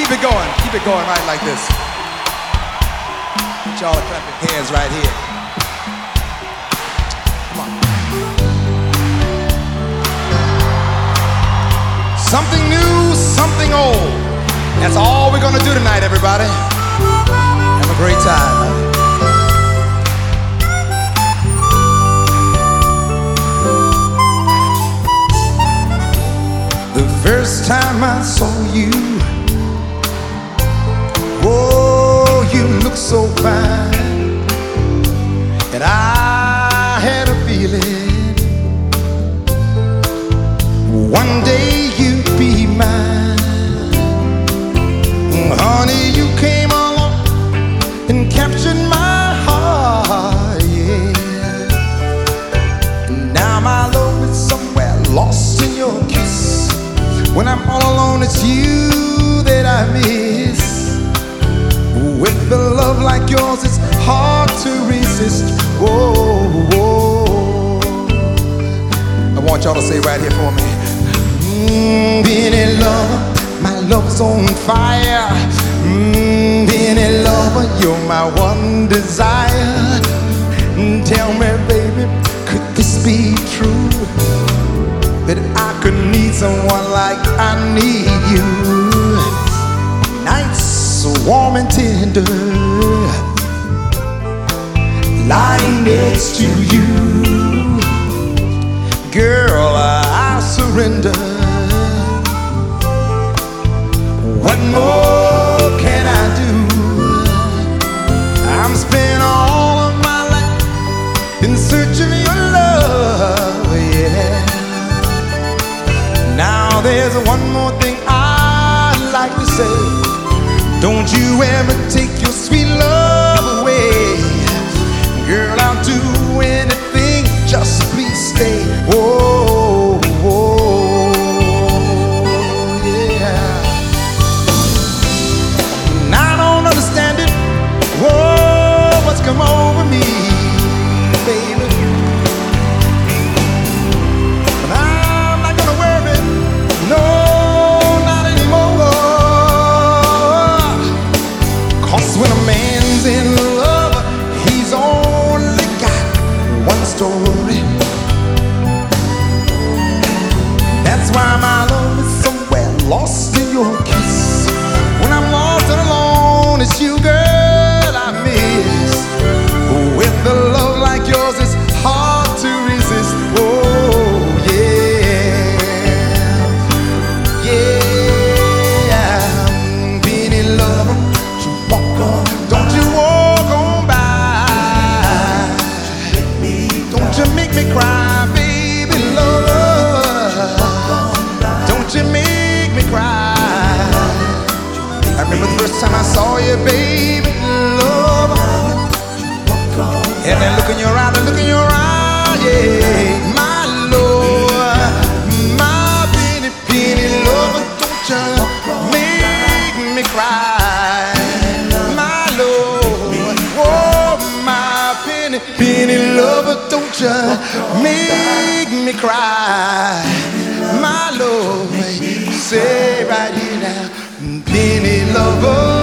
Keep it going. Keep it going right like this. Y'all to clap your hands right here. Come on. Something new, something old. That's all we're gonna do tonight, everybody. Have a great time. The first time I saw you, love like yours, it's hard to resist. Whoa, whoa. I want y'all to say right here for me. Mm, being in love, my love's on fire. Mm, being in love, you're my one desire. Mm, Tell me, baby, could this be true? That I could need someone like I need you. Nights so warm and tender, lying next to you. Girl, I surrender. What more can I do? I'm spending all of my life in search of your love, yeah. Now there's one more thing I'd like to say. Don't you ever take your sweet love away. Girl, I'll do That's why my love is somewhere lost in your kiss. Remember the first time I saw you, baby, love. And then look in your eye, then look in your eye, yeah, my lord, my penny, penny lover, don't you make me cry, my lord, oh, my penny, penny lover, don't you make me cry, my lord, say skinny lover.